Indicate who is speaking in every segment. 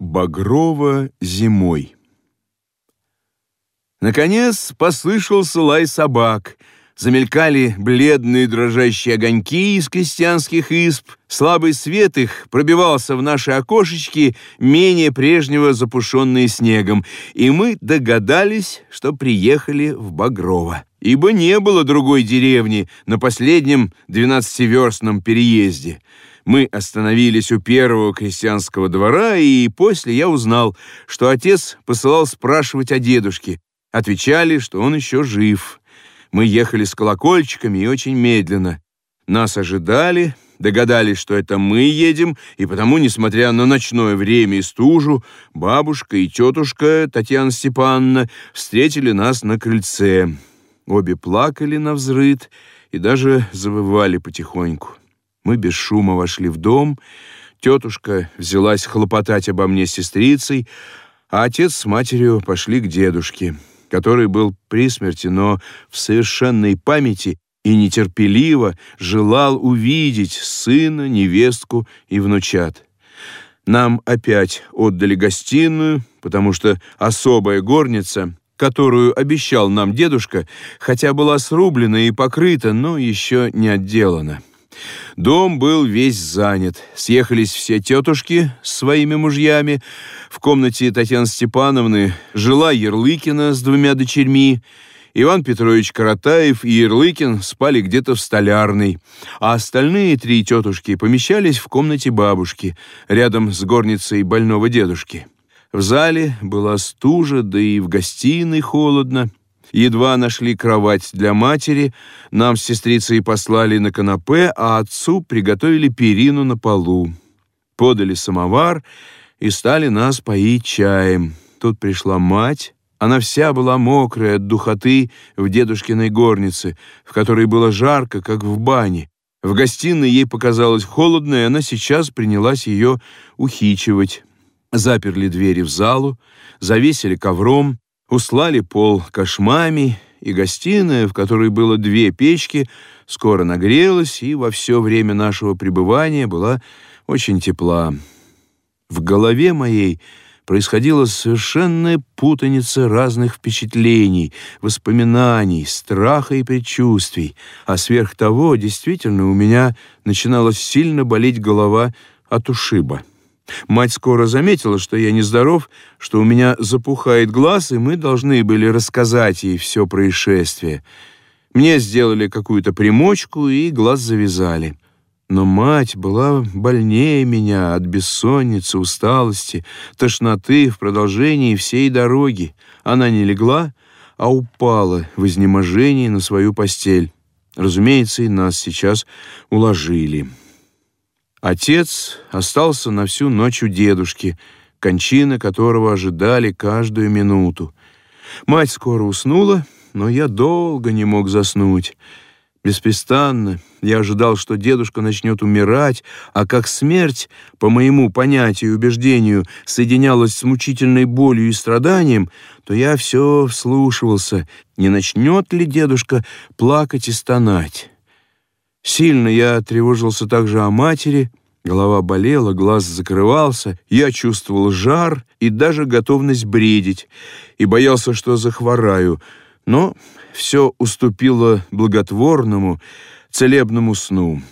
Speaker 1: Багрово зимой. Наконец послышался лай собак. Замелькали бледные дрожащие огоньки из крестьянских изб. Слабый свет их пробивался в наши окошечки, менее прежнего запушенные снегом. И мы догадались, что приехали в Багрово. Ибо не было другой деревни на последнем двенадцативерстном переезде. Мы остановились у первого крестьянского двора, и после я узнал, что отец посылал спрашивать о дедушке. Отвечали, что он еще жив. Мы ехали с колокольчиками и очень медленно. Нас ожидали, догадались, что это мы едем, и потому, несмотря на ночное время и стужу, бабушка и тетушка Татьяна Степановна встретили нас на крыльце. Обе плакали на взрыд и даже завывали потихоньку. Мы без шума вошли в дом. Тетушка взялась хлопотать обо мне с сестрицей, а отец с матерью пошли к дедушке, который был при смерти, но в совершенной памяти и нетерпеливо желал увидеть сына, невестку и внучат. Нам опять отдали гостиную, потому что особая горница, которую обещал нам дедушка, хотя была срублена и покрыта, но еще не отделана. Дом был весь занят. Съехались все тетушки с своими мужьями. В комнате Татьяны Степановны жила Ярлыкина с двумя дочерьми. Иван Петрович Каратаев и Ярлыкин спали где-то в столярной, а остальные три тетушки помещались в комнате бабушки, рядом с горницей больного дедушки. В зале была стужа, да и в гостиной холодно. Едва нашли кровать для матери, нам с сестрицей послали на канапе, а отцу приготовили перину на полу. Подали самовар и стали нас поить чаем. Тут пришла мать. Она вся была мокрая от духоты в дедушкиной горнице, в которой было жарко, как в бане. В гостиной ей показалось холодно, и она сейчас принялась ее ухичивать. Заперли двери в залу, завесили ковром, Услали пол кошмами, и гостиная, в которой было две печки, скоро нагрелась и во все время нашего пребывания была очень тепла. В голове моей происходила совершенная путаница разных впечатлений, воспоминаний, страха и предчувствий, а сверх того, действительно, у меня начинала сильно болеть голова от ушиба. Мать скоро заметила, что я нездоров, что у меня запухает глаз, и мы должны были рассказать ей все происшествие. Мне сделали какую-то примочку, и глаз завязали. Но мать была больнее меня от бессонницы, усталости, тошноты в продолжении всей дороги. Она не легла, а упала в изнеможении на свою постель. Разумеется, и нас сейчас уложили. Отец остался на всю ночь у дедушки, кончина которого ожидали каждую минуту. Мать скоро уснула, но я долго не мог заснуть. Беспрестанно я ожидал, что дедушка начнет умирать, а как смерть, по моему понятию и убеждению, соединялась с мучительной болью и страданием, то я все вслушивался, не начнет ли дедушка плакать и стонать. Сильно я тревожился также о матери, голова болела, глаз закрывался, я чувствовал жар и даже готовность бредить, и боялся, что захвораю, но все уступило благотворному, целебному сну.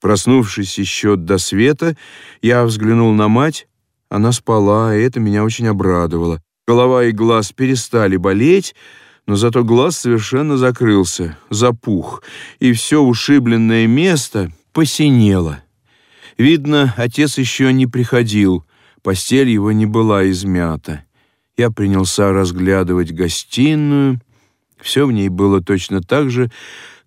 Speaker 1: Проснувшись еще до света, я взглянул на мать, она спала, и это меня очень обрадовало. Голова и глаз перестали болеть, но зато глаз совершенно закрылся, запух, и все ушибленное место посинело. Видно, отец еще не приходил, постель его не была измята. Я принялся разглядывать гостиную. Все в ней было точно так же,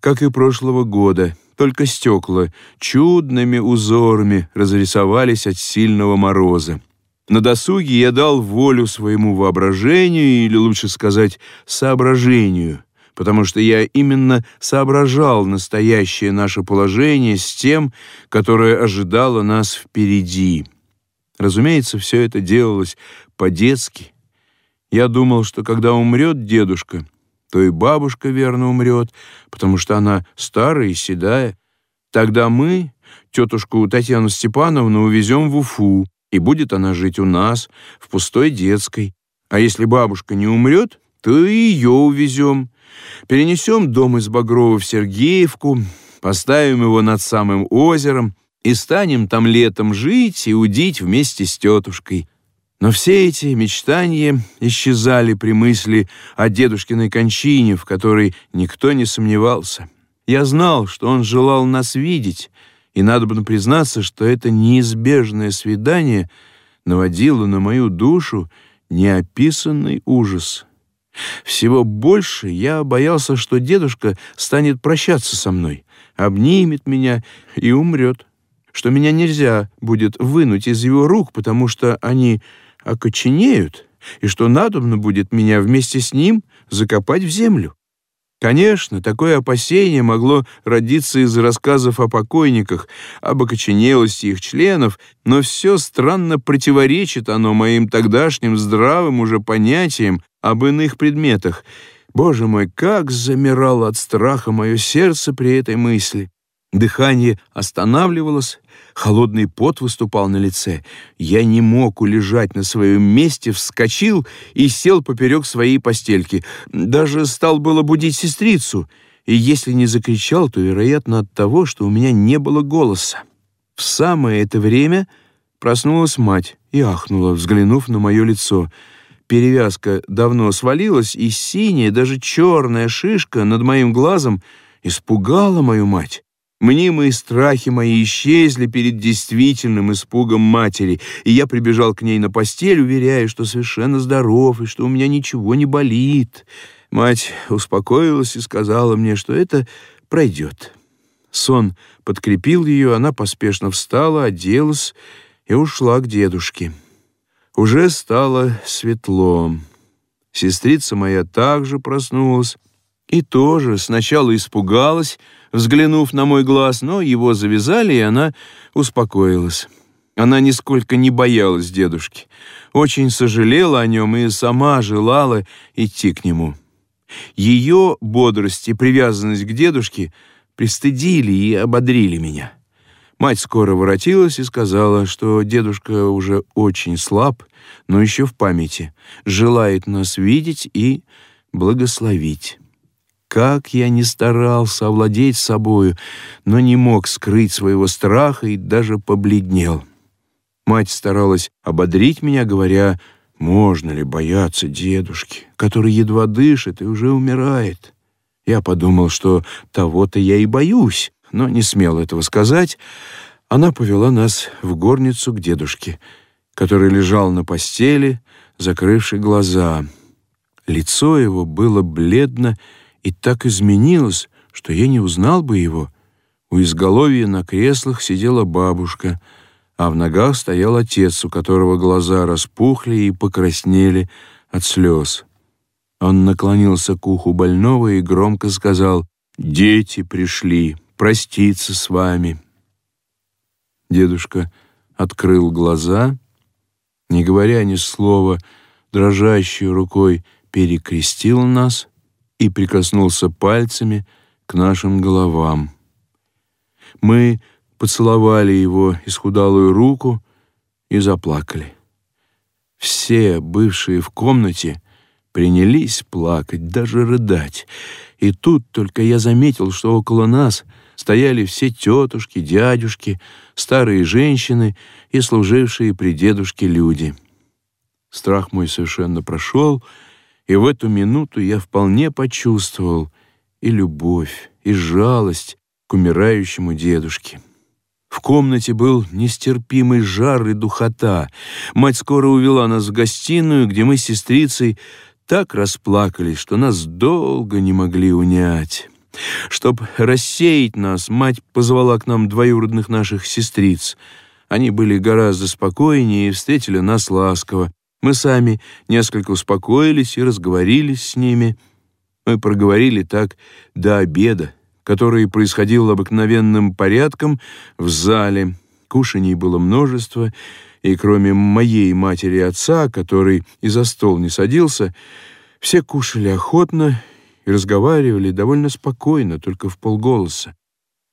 Speaker 1: как и прошлого года, только стекла чудными узорами разрисовались от сильного мороза. На досуге я дал волю своему воображению, или лучше сказать, соображению, потому что я именно соображал настоящее наше положение с тем, которое ожидало нас впереди. Разумеется, все это делалось по-детски. Я думал, что когда умрет дедушка, то и бабушка верно умрет, потому что она старая и седая. Тогда мы тетушку Татьяну Степановну увезем в Уфу, и будет она жить у нас, в пустой детской. А если бабушка не умрет, то и ее увезем. Перенесем дом из Багрова в Сергеевку, поставим его над самым озером и станем там летом жить и удить вместе с тетушкой. Но все эти мечтания исчезали при мысли о дедушкиной кончине, в которой никто не сомневался. Я знал, что он желал нас видеть, и надо бы признаться, что это неизбежное свидание наводило на мою душу неописанный ужас. Всего больше я боялся, что дедушка станет прощаться со мной, обнимет меня и умрет, что меня нельзя будет вынуть из его рук, потому что они окоченеют, и что надобно будет меня вместе с ним закопать в землю. Конечно, такое опасение могло родиться из рассказов о покойниках, об окоченелости их членов, но все странно противоречит оно моим тогдашним здравым уже понятиям об иных предметах. Боже мой, как замирало от страха мое сердце при этой мысли! Дыхание останавливалось, холодный пот выступал на лице. Я не мог улежать на своем месте, вскочил и сел поперек своей постельки. Даже стал было будить сестрицу, и если не закричал, то, вероятно, от того, что у меня не было голоса. В самое это время проснулась мать и ахнула, взглянув на мое лицо. Перевязка давно свалилась, и синяя, даже черная шишка над моим глазом испугала мою мать. Мнимые страхи мои исчезли перед действительным испугом матери, и я прибежал к ней на постель, уверяя, что совершенно здоров и что у меня ничего не болит. Мать успокоилась и сказала мне, что это пройдет. Сон подкрепил ее, она поспешно встала, оделась и ушла к дедушке. Уже стало светло. Сестрица моя также проснулась и тоже сначала испугалась, взглянув на мой глаз, но его завязали, и она успокоилась. Она нисколько не боялась дедушки, очень сожалела о нем и сама желала идти к нему. Ее бодрость и привязанность к дедушке пристыдили и ободрили меня. Мать скоро воротилась и сказала, что дедушка уже очень слаб, но еще в памяти, желает нас видеть и благословить. Как я не старался овладеть собою, но не мог скрыть своего страха и даже побледнел. Мать старалась ободрить меня, говоря, можно ли бояться дедушки, который едва дышит и уже умирает. Я подумал, что того-то я и боюсь, но не смел этого сказать. Она повела нас в горницу к дедушке, который лежал на постели, закрывший глаза. Лицо его было бледно и так изменилось, что я не узнал бы его. У изголовья на креслах сидела бабушка, а в ногах стоял отец, у которого глаза распухли и покраснели от слез. Он наклонился к уху больного и громко сказал «Дети пришли проститься с вами». Дедушка открыл глаза, не говоря ни слова, дрожащей рукой перекрестил нас — и прикоснулся пальцами к нашим головам. Мы поцеловали его исхудалую руку и заплакали. Все бывшие в комнате принялись плакать, даже рыдать. И тут только я заметил, что около нас стояли все тетушки, дядюшки, старые женщины и служившие при дедушке люди. Страх мой совершенно прошел, и в эту минуту я вполне почувствовал и любовь, и жалость к умирающему дедушке. В комнате был нестерпимый жар и духота. Мать скоро увела нас в гостиную, где мы с сестрицей так расплакались, что нас долго не могли унять. Чтоб рассеять нас, мать позвала к нам двоюродных наших сестриц. Они были гораздо спокойнее и встретили нас ласково. Мы сами несколько успокоились и разговорились с ними. Мы проговорили так до обеда, который происходил обыкновенным порядком в зале. Кушаний было множество, и кроме моей матери и отца, который и за стол не садился, все кушали охотно и разговаривали довольно спокойно, только в полголоса.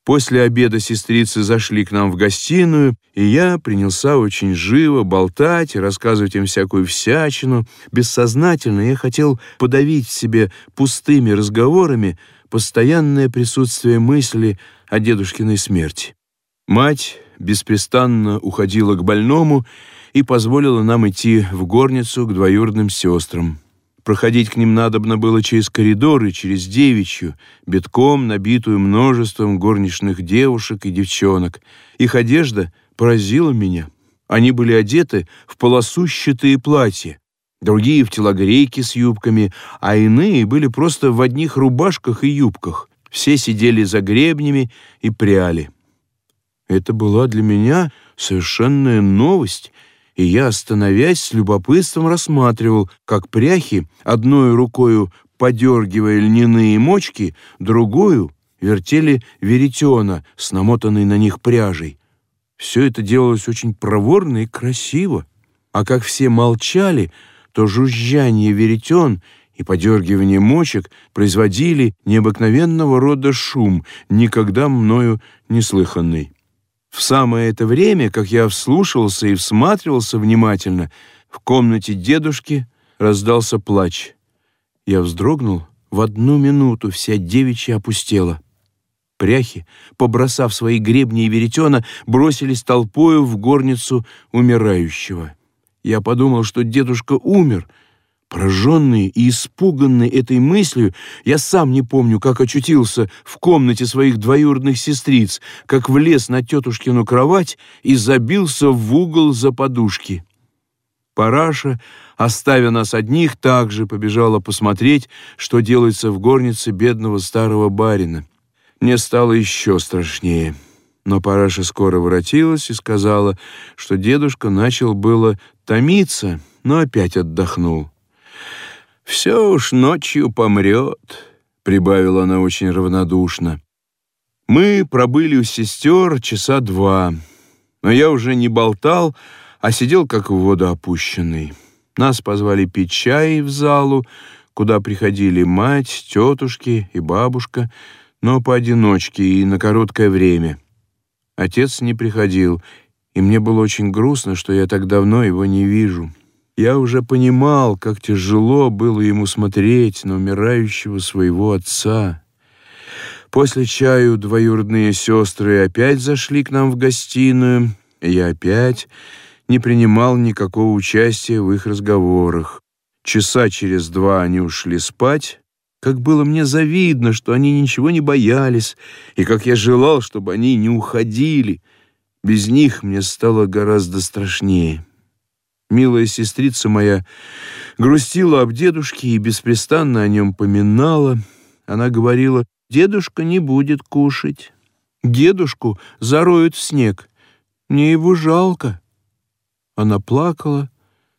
Speaker 1: После обеда сестрицы зашли к нам в гостиную, и я принялся очень живо болтать рассказывать им всякую всячину. Бессознательно я хотел подавить в себе пустыми разговорами постоянное присутствие мысли о дедушкиной смерти. Мать беспрестанно уходила к больному и позволила нам идти в горницу к двоюродным сестрам. Проходить к ним надобно было через коридоры, через девичью, битком набитую множеством горничных девушек и девчонок. Их одежда поразила меня. Они были одеты в полосущатые платья, другие в телогрейки с юбками, а иные были просто в одних рубашках и юбках. Все сидели за гребнями и пряли. Это была для меня совершенная новость — и я, остановясь, с любопытством рассматривал, как пряхи, одной рукою подергивая льняные мочки, другую вертели веретена с намотанной на них пряжей. Все это делалось очень проворно и красиво. А как все молчали, то жужжание веретен и подергивание мочек производили необыкновенного рода шум, никогда мною не слыханный. В самое это время, как я вслушивался и всматривался внимательно, в комнате дедушки раздался плач. Я вздрогнул, в одну минуту вся девичья опустела. Пряхи, побросав свои гребни и веретена, бросились толпою в горницу умирающего. Я подумал, что дедушка умер — Пораженный и испуганный этой мыслью, я сам не помню, как очутился в комнате своих двоюродных сестриц, как влез на тетушкину кровать и забился в угол за подушки. Параша, оставя нас одних, также побежала посмотреть, что делается в горнице бедного старого барина. Мне стало еще страшнее. Но Параша скоро воротилась и сказала, что дедушка начал было томиться, но опять отдохнул. «Все уж ночью помрет», — прибавила она очень равнодушно. Мы пробыли у сестер часа два, но я уже не болтал, а сидел как в воду опущенный. Нас позвали пить чай в залу, куда приходили мать, тетушки и бабушка, но поодиночке и на короткое время. Отец не приходил, и мне было очень грустно, что я так давно его не вижу. Я уже понимал, как тяжело было ему смотреть на умирающего своего отца. После чаю двоюродные сестры опять зашли к нам в гостиную, и я опять не принимал никакого участия в их разговорах. Часа через два они ушли спать, как было мне завидно, что они ничего не боялись, и как я желал, чтобы они не уходили. Без них мне стало гораздо страшнее. Милая сестрица моя грустила об дедушке и беспрестанно о нем поминала. Она говорила, дедушка не будет кушать. Дедушку зароют в снег. Мне его жалко. Она плакала,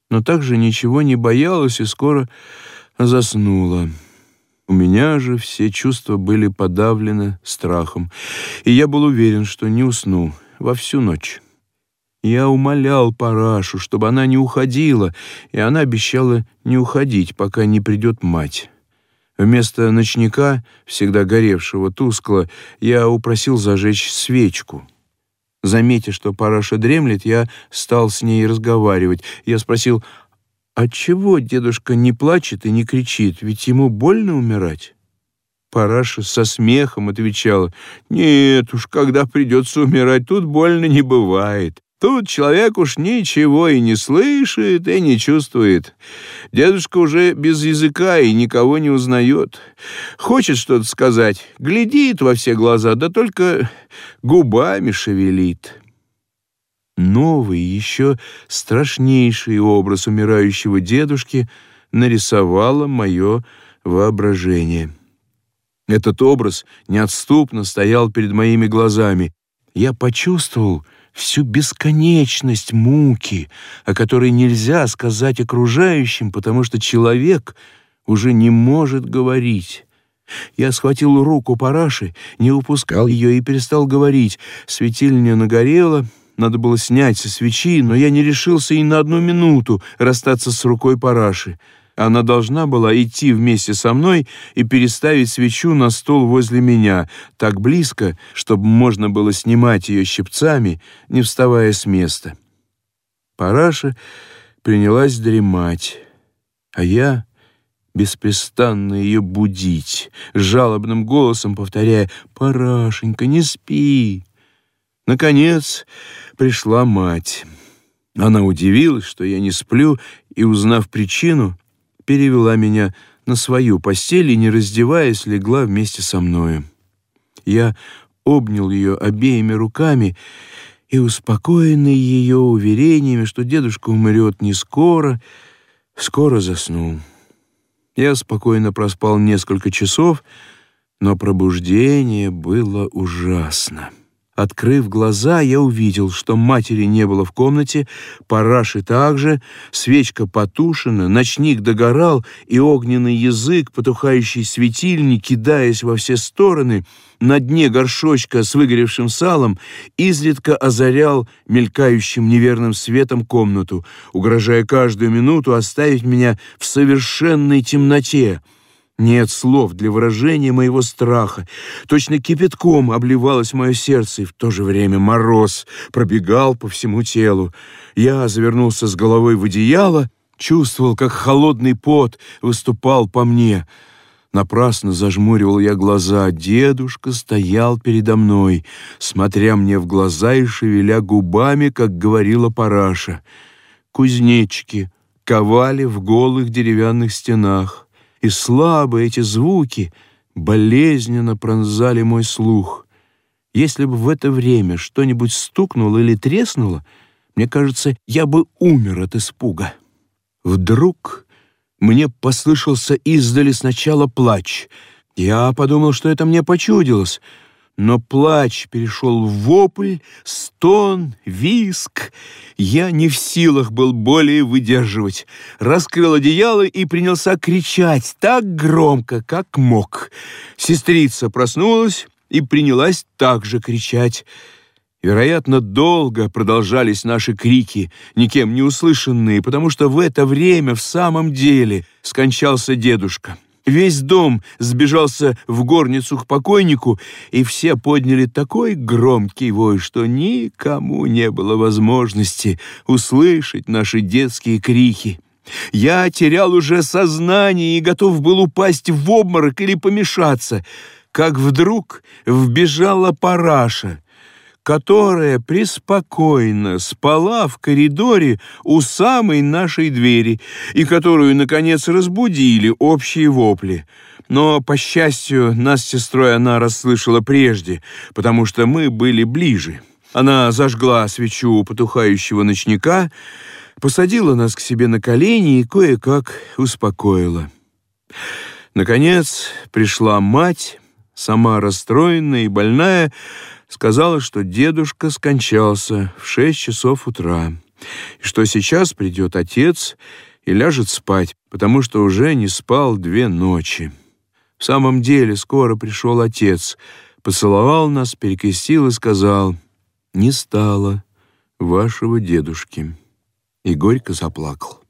Speaker 1: но также ничего не боялась и скоро заснула. У меня же все чувства были подавлены страхом, и я был уверен, что не усну во всю ночь. Я умолял Парашу, чтобы она не уходила, и она обещала не уходить, пока не придет мать. Вместо ночника, всегда горевшего тускло, я упросил зажечь свечку. Заметя, что Параша дремлет, я стал с ней разговаривать. Я спросил, «Отчего дедушка не плачет и не кричит? Ведь ему больно умирать?» Параша со смехом отвечала, «Нет уж, когда придется умирать, тут больно не бывает. Тут человек уж ничего и не слышит, и не чувствует. Дедушка уже без языка и никого не узнает. Хочет что-то сказать, глядит во все глаза, да только губами шевелит. Новый, еще страшнейший образ умирающего дедушки нарисовало мое воображение. Этот образ неотступно стоял перед моими глазами. Я почувствовал, всю бесконечность муки, о которой нельзя сказать окружающим, потому что человек уже не может говорить. Я схватил руку Параши, не упускал ее и перестал говорить. Светильня нагорела, надо было снять со свечи, но я не решился и на одну минуту расстаться с рукой Параши. Она должна была идти вместе со мной и переставить свечу на стол возле меня, так близко, чтобы можно было снимать ее щипцами, не вставая с места. Параша принялась дремать, а я беспрестанно ее будить, жалобным голосом повторяя «Парашенька, не спи!». Наконец пришла мать. Она удивилась, что я не сплю, и, узнав причину, перевела меня на свою постель и, не раздеваясь, легла вместе со мною. Я обнял ее обеими руками и, успокоенный ее уверениями, что дедушка умрет не скоро, скоро заснул. Я спокойно проспал несколько часов, но пробуждение было ужасно. Открыв глаза, я увидел, что матери не было в комнате, параши также, свечка потушена, ночник догорал, и огненный язык, потухающий светильник, кидаясь во все стороны, на дне горшочка с выгоревшим салом, изредка озарял мелькающим неверным светом комнату, угрожая каждую минуту оставить меня в совершенной темноте — нет слов для выражения моего страха. Точно кипятком обливалось мое сердце, и в то же время мороз пробегал по всему телу. Я завернулся с головой в одеяло, чувствовал, как холодный пот выступал по мне. Напрасно зажмуривал я глаза. Дедушка стоял передо мной, смотря мне в глаза и шевеля губами, как говорила Параша. Кузнечики ковали в голых деревянных стенах и слабые эти звуки болезненно пронзали мой слух. Если бы в это время что-нибудь стукнуло или треснуло, мне кажется, я бы умер от испуга. Вдруг мне послышался издали сначала плач. Я подумал, что это мне почудилось — но плач перешел в вопль, стон, виск. Я не в силах был более выдерживать. Раскрыл одеяло и принялся кричать так громко, как мог. Сестрица проснулась и принялась также кричать. Вероятно, долго продолжались наши крики, никем не услышанные, потому что в это время в самом деле скончался дедушка. Весь дом сбежался в горницу к покойнику, и все подняли такой громкий вой, что никому не было возможности услышать наши детские крики. Я терял уже сознание и готов был упасть в обморок или помешаться, как вдруг вбежала параша которая преспокойно спала в коридоре у самой нашей двери и которую, наконец, разбудили общие вопли. Но, по счастью, нас с сестрой она расслышала прежде, потому что мы были ближе. Она зажгла свечу потухающего ночника, посадила нас к себе на колени и кое-как успокоила. Наконец пришла мать, сама расстроенная и больная, сказала, что дедушка скончался в шесть часов утра, и что сейчас придет отец и ляжет спать, потому что уже не спал две ночи. В самом деле скоро пришел отец, поцеловал нас, перекрестил и сказал «Не стало вашего дедушки» и горько заплакал.